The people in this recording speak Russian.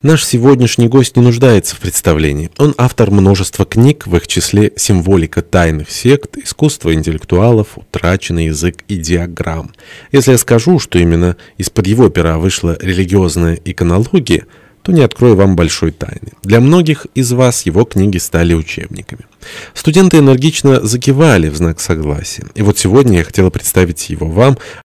Наш сегодняшний гость не нуждается в представлении. Он автор множества книг, в их числе «Символика тайных сект», «Искусство интеллектуалов», «Утраченный язык и диаграмм». Если я скажу, что именно из-под его пера вышла религиозная иконология – то не открою вам большой тайны. Для многих из вас его книги стали учебниками. Студенты энергично закивали в знак согласия. И вот сегодня я хотела представить его вам,